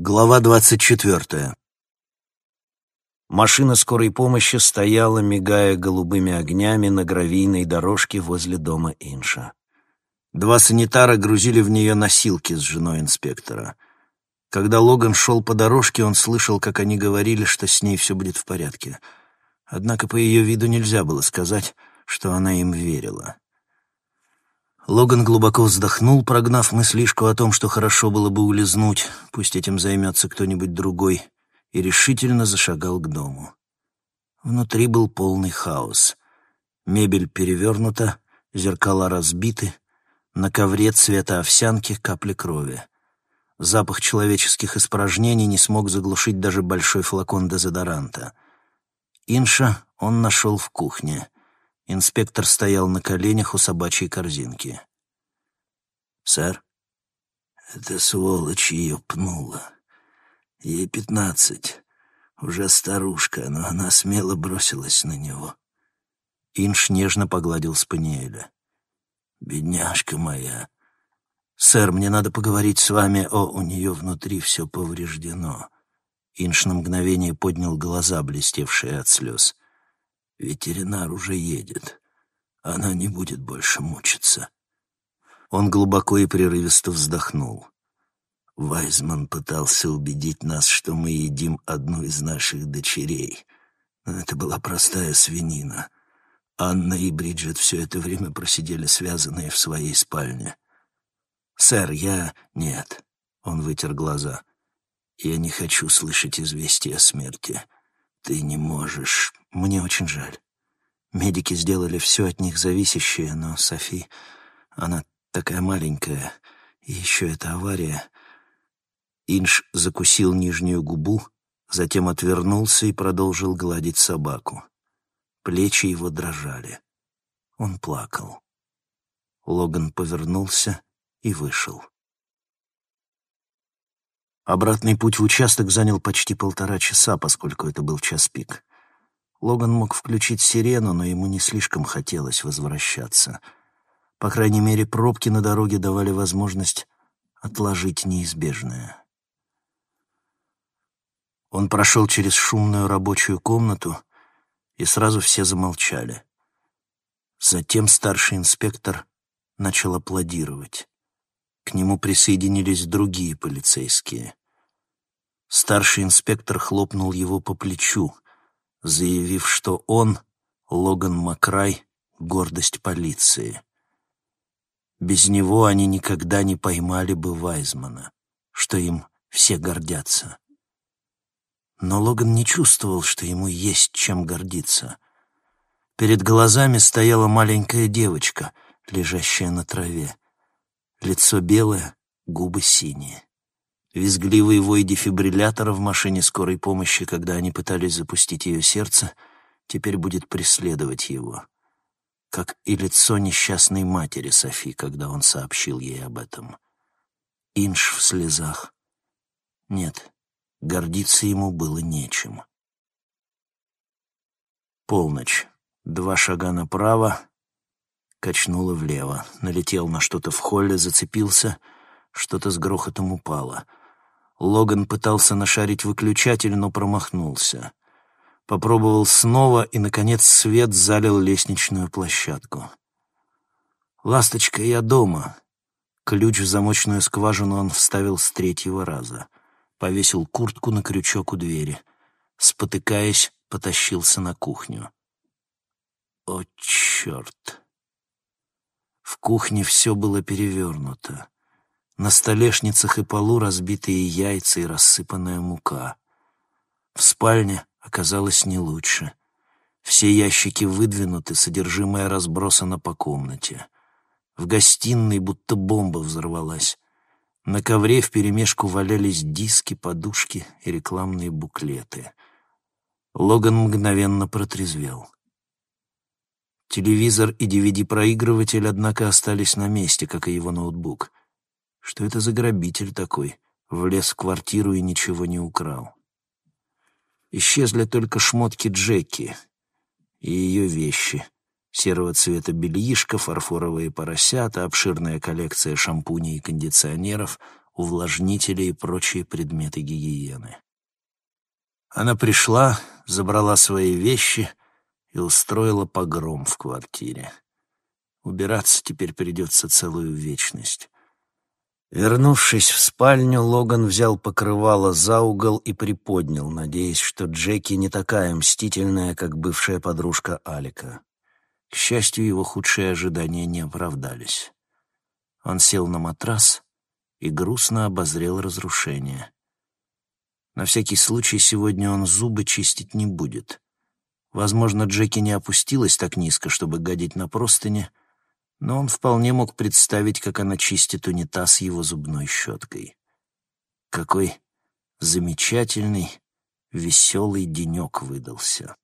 Глава двадцать четвертая. Машина скорой помощи стояла, мигая голубыми огнями на гравийной дорожке возле дома Инша. Два санитара грузили в нее носилки с женой инспектора. Когда Логан шел по дорожке, он слышал, как они говорили, что с ней все будет в порядке. Однако по ее виду нельзя было сказать, что она им верила. Логан глубоко вздохнул, прогнав мыслишку о том, что хорошо было бы улизнуть, пусть этим займется кто-нибудь другой, и решительно зашагал к дому. Внутри был полный хаос. Мебель перевернута, зеркала разбиты, на ковре цвета овсянки капли крови. Запах человеческих испражнений не смог заглушить даже большой флакон дезодоранта. Инша он нашел в кухне — Инспектор стоял на коленях у собачьей корзинки. «Сэр?» «Эта сволочь ее пнула. Ей пятнадцать. Уже старушка, но она смело бросилась на него». Инш нежно погладил Спаниеля. «Бедняжка моя. Сэр, мне надо поговорить с вами, о, у нее внутри все повреждено». Инш на мгновение поднял глаза, блестевшие от слез. Ветеринар уже едет. Она не будет больше мучиться. Он глубоко и прерывисто вздохнул. Вайзман пытался убедить нас, что мы едим одну из наших дочерей. Но это была простая свинина. Анна и Бриджит все это время просидели связанные в своей спальне. «Сэр, я...» «Нет», — он вытер глаза. «Я не хочу слышать известия о смерти. Ты не можешь мне очень жаль. Медики сделали все от них зависящее, но Софи, она такая маленькая, и еще эта авария. Инш закусил нижнюю губу, затем отвернулся и продолжил гладить собаку. Плечи его дрожали. Он плакал. Логан повернулся и вышел. Обратный путь в участок занял почти полтора часа, поскольку это был час пик. Логан мог включить сирену, но ему не слишком хотелось возвращаться. По крайней мере, пробки на дороге давали возможность отложить неизбежное. Он прошел через шумную рабочую комнату, и сразу все замолчали. Затем старший инспектор начал аплодировать. К нему присоединились другие полицейские. Старший инспектор хлопнул его по плечу — заявив, что он, Логан Макрай, гордость полиции. Без него они никогда не поймали бы Вайзмана, что им все гордятся. Но Логан не чувствовал, что ему есть чем гордиться. Перед глазами стояла маленькая девочка, лежащая на траве. Лицо белое, губы синие. Визгливый вой дефибриллятора в машине скорой помощи, когда они пытались запустить ее сердце, теперь будет преследовать его. Как и лицо несчастной матери Софи, когда он сообщил ей об этом. Инш в слезах. Нет, гордиться ему было нечем. Полночь. Два шага направо, качнуло влево. Налетел на что-то в холле, зацепился, что-то с грохотом упало — Логан пытался нашарить выключатель, но промахнулся. Попробовал снова, и, наконец, свет залил лестничную площадку. «Ласточка, я дома». Ключ в замочную скважину он вставил с третьего раза. Повесил куртку на крючок у двери. Спотыкаясь, потащился на кухню. О, черт! В кухне все было перевернуто. На столешницах и полу разбитые яйца и рассыпанная мука. В спальне оказалось не лучше. Все ящики выдвинуты, содержимое разбросано по комнате. В гостиной будто бомба взорвалась. На ковре вперемешку валялись диски, подушки и рекламные буклеты. Логан мгновенно протрезвел. Телевизор и DVD-проигрыватель, однако, остались на месте, как и его ноутбук. Что это за грабитель такой? Влез в квартиру и ничего не украл. Исчезли только шмотки Джеки и ее вещи. Серого цвета бельишко, фарфоровые поросята, обширная коллекция шампуней и кондиционеров, увлажнители и прочие предметы гигиены. Она пришла, забрала свои вещи и устроила погром в квартире. Убираться теперь придется целую вечность. Вернувшись в спальню, Логан взял покрывало за угол и приподнял, надеясь, что Джеки не такая мстительная, как бывшая подружка Алика. К счастью, его худшие ожидания не оправдались. Он сел на матрас и грустно обозрел разрушение. На всякий случай сегодня он зубы чистить не будет. Возможно, Джеки не опустилась так низко, чтобы гадить на простыне, но он вполне мог представить, как она чистит унитаз его зубной щеткой. Какой замечательный, веселый денек выдался.